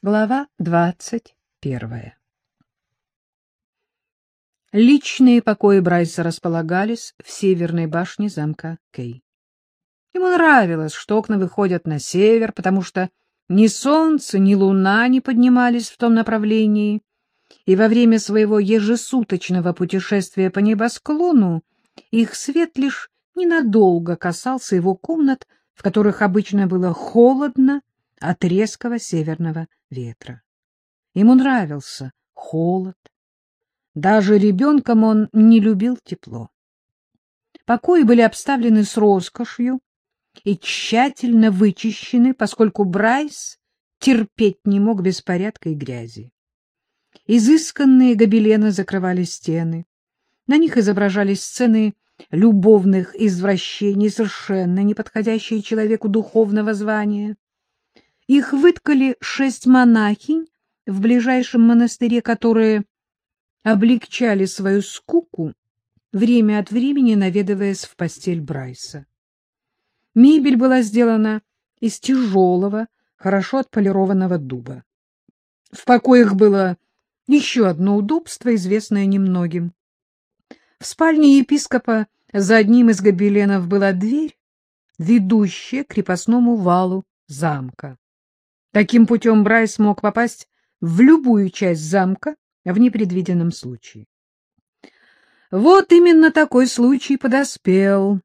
Глава двадцать первая Личные покои Брайса располагались в северной башне замка Кей. Ему нравилось, что окна выходят на север, потому что ни солнце, ни луна не поднимались в том направлении, и во время своего ежесуточного путешествия по небосклону их свет лишь ненадолго касался его комнат, в которых обычно было холодно от резкого северного ветра. Ему нравился холод. Даже ребенком он не любил тепло. Покои были обставлены с роскошью и тщательно вычищены, поскольку Брайс терпеть не мог беспорядка и грязи. Изысканные гобелены закрывали стены. На них изображались сцены любовных извращений, совершенно не подходящие человеку духовного звания. Их выткали шесть монахинь в ближайшем монастыре, которые облегчали свою скуку, время от времени наведываясь в постель Брайса. Мебель была сделана из тяжелого, хорошо отполированного дуба. В покоях было еще одно удобство, известное немногим. В спальне епископа за одним из гобеленов была дверь, ведущая к крепостному валу замка. Таким путем Брайс мог попасть в любую часть замка в непредвиденном случае. Вот именно такой случай подоспел,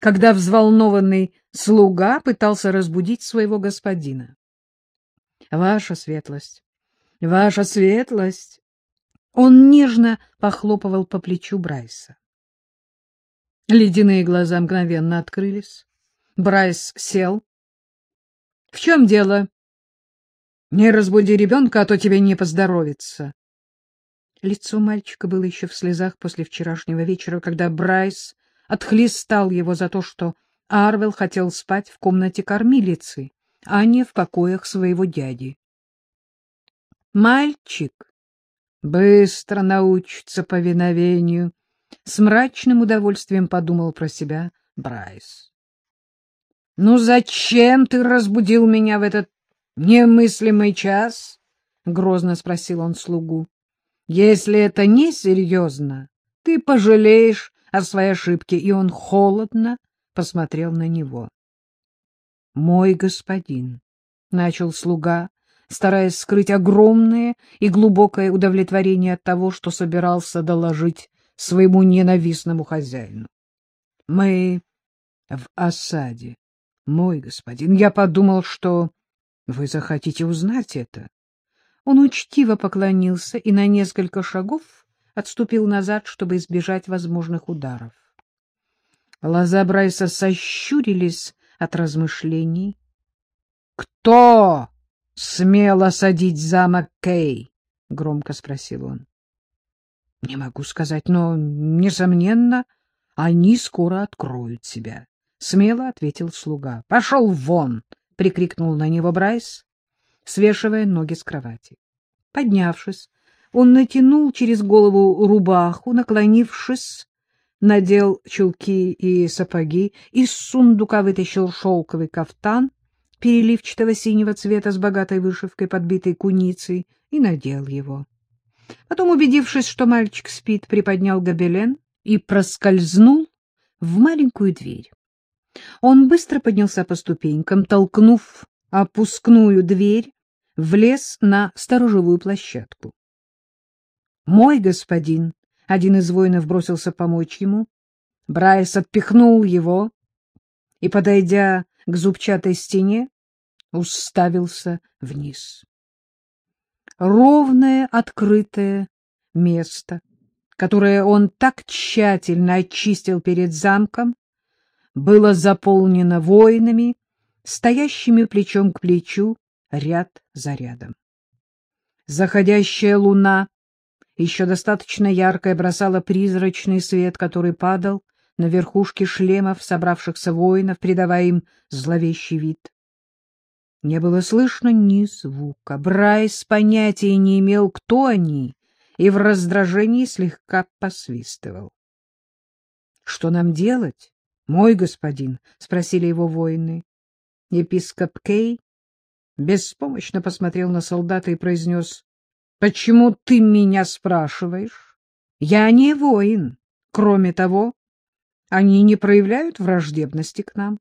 когда взволнованный слуга пытался разбудить своего господина. — Ваша светлость, ваша светлость! Он нежно похлопывал по плечу Брайса. Ледяные глаза мгновенно открылись. Брайс сел. — В чем дело? Не разбуди ребенка, а то тебе не поздоровится. Лицо мальчика было еще в слезах после вчерашнего вечера, когда Брайс отхлестал его за то, что Арвел хотел спать в комнате кормилицы, а не в покоях своего дяди. Мальчик быстро научится повиновению, с мрачным удовольствием подумал про себя Брайс. — Ну зачем ты разбудил меня в этот немыслимый час? — грозно спросил он слугу. — Если это не серьезно, ты пожалеешь о своей ошибке. И он холодно посмотрел на него. — Мой господин, — начал слуга, стараясь скрыть огромное и глубокое удовлетворение от того, что собирался доложить своему ненавистному хозяину. — Мы в осаде, мой господин. Я подумал, что вы захотите узнать это? Он учтиво поклонился и на несколько шагов отступил назад, чтобы избежать возможных ударов. Глаза Брайса сощурились от размышлений. — Кто смел осадить замок Кей? — громко спросил он. — Не могу сказать, но, несомненно, они скоро откроют себя, — смело ответил слуга. — Пошел вон! — прикрикнул на него Брайс, свешивая ноги с кровати. Поднявшись, он натянул через голову рубаху, наклонившись, надел чулки и сапоги, из сундука вытащил шелковый кафтан переливчатого синего цвета с богатой вышивкой, подбитой куницей, и надел его. Потом, убедившись, что мальчик спит, приподнял гобелен и проскользнул в маленькую дверь. Он быстро поднялся по ступенькам, толкнув опускную дверь, влез на сторожевую площадку. «Мой господин!» — один из воинов бросился помочь ему. Брайс отпихнул его и, подойдя к зубчатой стене, уставился вниз. Ровное открытое место, которое он так тщательно очистил перед замком, было заполнено воинами, стоящими плечом к плечу, ряд за рядом. Заходящая луна, еще достаточно яркая, бросала призрачный свет, который падал на верхушки шлемов собравшихся воинов, придавая им зловещий вид. Не было слышно ни звука. Брайс понятия не имел, кто они, и в раздражении слегка посвистывал. — Что нам делать? — Мой господин, — спросили его воины. Епископ Кей беспомощно посмотрел на солдата и произнес, «Почему ты меня спрашиваешь? Я не воин. Кроме того, они не проявляют враждебности к нам.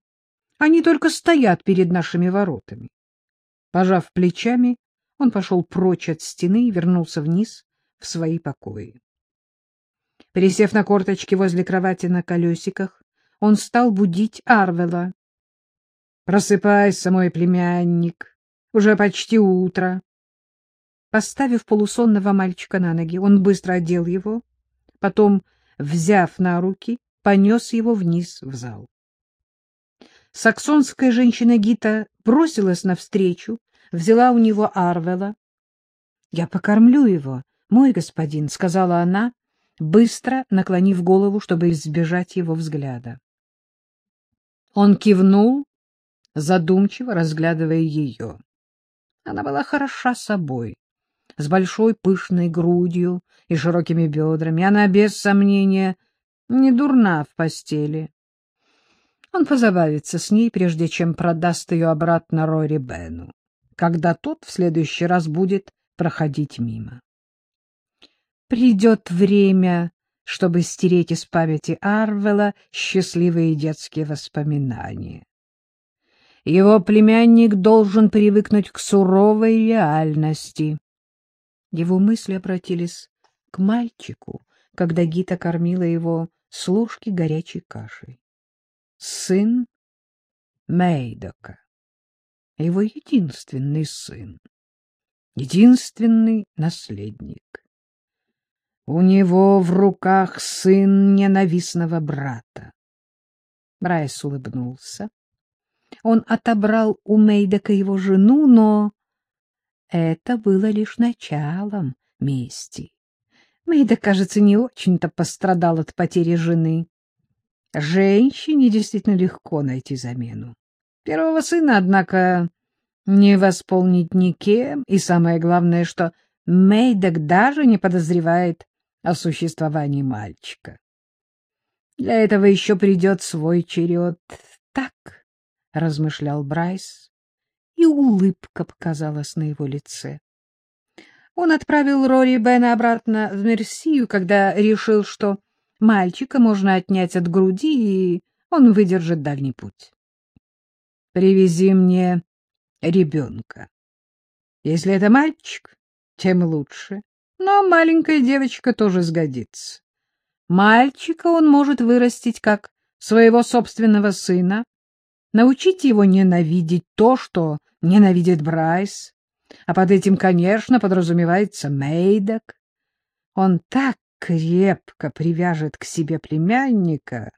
Они только стоят перед нашими воротами». Пожав плечами, он пошел прочь от стены и вернулся вниз в свои покои. Пересев на корточки возле кровати на колесиках, он стал будить Арвела. — Просыпайся, мой племянник, уже почти утро. Поставив полусонного мальчика на ноги, он быстро одел его, потом, взяв на руки, понес его вниз в зал. Саксонская женщина Гита бросилась навстречу, взяла у него Арвела. — Я покормлю его, мой господин, — сказала она, быстро наклонив голову, чтобы избежать его взгляда. Он кивнул, задумчиво разглядывая ее. Она была хороша собой, с большой пышной грудью и широкими бедрами. Она, без сомнения, не дурна в постели. Он позабавится с ней, прежде чем продаст ее обратно Рори Бену, когда тот в следующий раз будет проходить мимо. Придет время, чтобы стереть из памяти Арвела счастливые детские воспоминания. Его племянник должен привыкнуть к суровой реальности. Его мысли обратились к мальчику, когда Гита кормила его с ложки горячей кашей. Сын Мейдока, его единственный сын, единственный наследник. У него в руках сын ненавистного брата. Брайс улыбнулся. Он отобрал у Мейдека его жену, но это было лишь началом мести. Мейдек, кажется, не очень-то пострадал от потери жены. Женщине действительно легко найти замену. Первого сына, однако, не восполнить никем, и самое главное, что Мейдек даже не подозревает о существовании мальчика. Для этого еще придет свой черед. Так, — размышлял Брайс, и улыбка показалась на его лице. Он отправил Рори Бена обратно в Мерсию, когда решил, что мальчика можно отнять от груди, и он выдержит дальний путь. «Привези мне ребенка. Если это мальчик, тем лучше но маленькая девочка тоже сгодится. Мальчика он может вырастить как своего собственного сына, научить его ненавидеть то, что ненавидит Брайс, а под этим, конечно, подразумевается Мейдок. Он так крепко привяжет к себе племянника,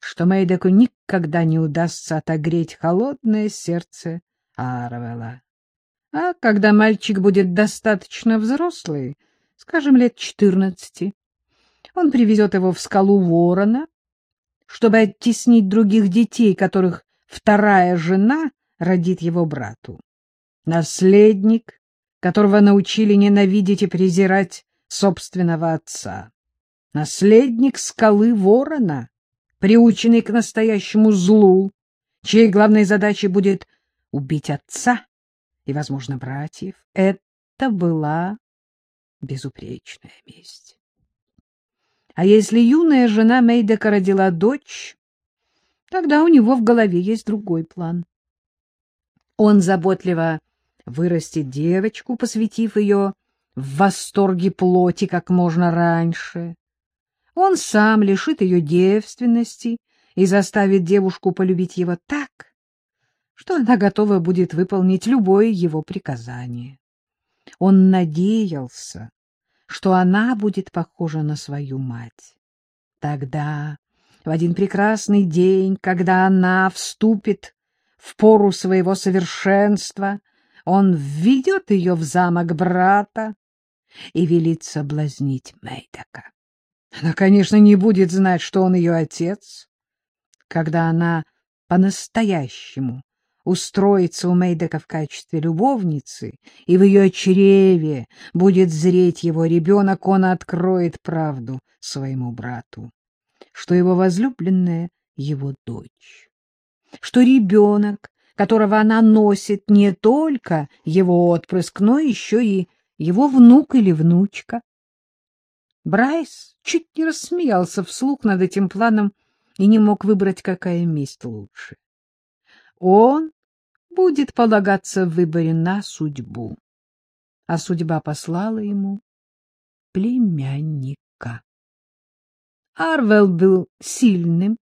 что Мейдоку никогда не удастся отогреть холодное сердце Арвела. А когда мальчик будет достаточно взрослый, скажем, лет четырнадцати, он привезет его в скалу ворона, чтобы оттеснить других детей, которых вторая жена родит его брату. Наследник, которого научили ненавидеть и презирать собственного отца. Наследник скалы ворона, приученный к настоящему злу, чьей главной задачей будет убить отца и, возможно, братьев. Это была безупречная месть. А если юная жена Мейдека родила дочь, тогда у него в голове есть другой план. Он заботливо вырастет девочку, посвятив ее в восторге плоти как можно раньше. Он сам лишит ее девственности и заставит девушку полюбить его так, что она готова будет выполнить любое его приказание. Он надеялся, что она будет похожа на свою мать. Тогда, в один прекрасный день, когда она вступит в пору своего совершенства, он введет ее в замок брата и велит соблазнить Мейдака. Она, конечно, не будет знать, что он ее отец. Когда она по-настоящему устроится у Мейдека в качестве любовницы, и в ее чреве будет зреть его ребенок, он откроет правду своему брату, что его возлюбленная — его дочь, что ребенок, которого она носит не только его отпрыск, но еще и его внук или внучка. Брайс чуть не рассмеялся вслух над этим планом и не мог выбрать, какая месть лучше. Он будет полагаться в выборе на судьбу, а судьба послала ему племянника. Арвел был сильным,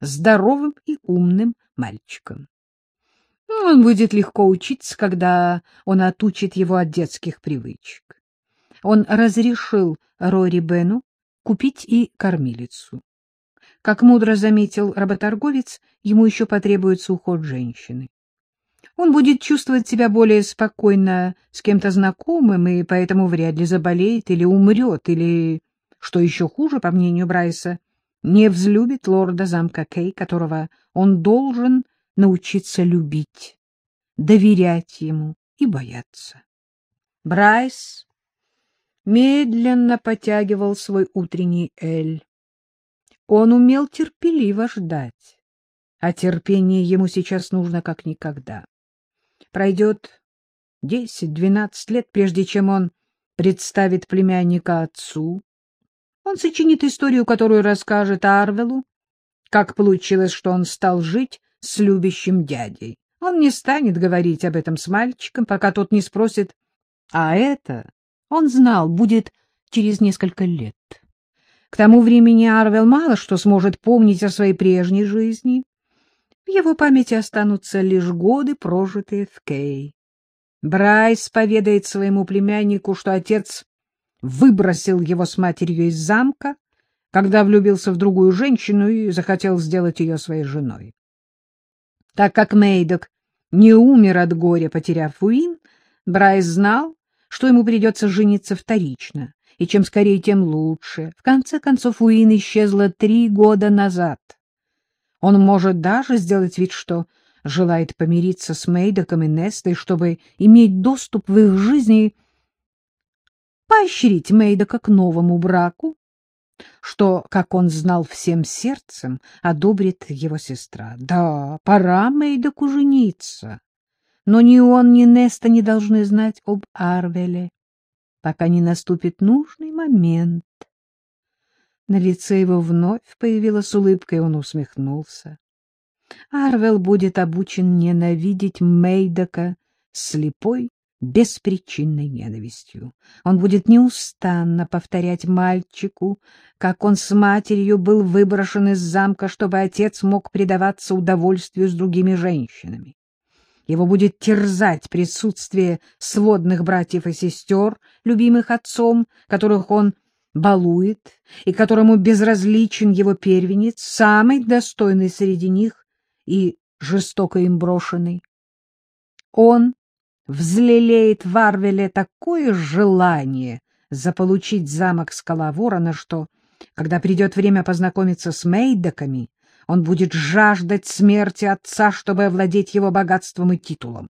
здоровым и умным мальчиком. Он будет легко учиться, когда он отучит его от детских привычек. Он разрешил Рори Бену купить и кормилицу. Как мудро заметил работорговец, ему еще потребуется уход женщины. Он будет чувствовать себя более спокойно с кем-то знакомым и поэтому вряд ли заболеет или умрет, или, что еще хуже, по мнению Брайса, не взлюбит лорда замка Кей, которого он должен научиться любить, доверять ему и бояться. Брайс медленно потягивал свой утренний эль. Он умел терпеливо ждать, а терпение ему сейчас нужно как никогда. Пройдет десять-двенадцать лет, прежде чем он представит племянника отцу. Он сочинит историю, которую расскажет Арвелу, как получилось, что он стал жить с любящим дядей. Он не станет говорить об этом с мальчиком, пока тот не спросит, а это он знал, будет через несколько лет. К тому времени Арвел мало что сможет помнить о своей прежней жизни. В его памяти останутся лишь годы, прожитые в Кей. Брайс поведает своему племяннику, что отец выбросил его с матерью из замка, когда влюбился в другую женщину и захотел сделать ее своей женой. Так как Мейдок не умер от горя, потеряв Уин, Брайс знал, что ему придется жениться вторично, и чем скорее, тем лучше. В конце концов, Уин исчезла три года назад. Он может даже сделать вид, что желает помириться с Мейдоком и Нестой, чтобы иметь доступ в их жизни, поощрить Мейдока к новому браку, что, как он знал всем сердцем, одобрит его сестра. Да, пора Мейдоку жениться но ни он, ни Неста не должны знать об Арвеле, пока не наступит нужный момент. На лице его вновь появилась улыбка, и он усмехнулся. Арвел будет обучен ненавидеть Мейдока слепой, беспричинной ненавистью. Он будет неустанно повторять мальчику, как он с матерью был выброшен из замка, чтобы отец мог предаваться удовольствию с другими женщинами. Его будет терзать присутствие сводных братьев и сестер, любимых отцом, которых он балует, и которому безразличен его первенец, самый достойный среди них и жестоко им брошенный. Он взлелеет в Арвеле такое желание заполучить замок Скала Ворона, что, когда придет время познакомиться с Мейдоками, он будет жаждать смерти отца, чтобы овладеть его богатством и титулом.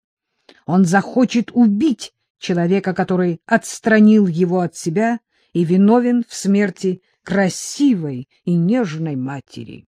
Он захочет убить человека, который отстранил его от себя и виновен в смерти красивой и нежной матери.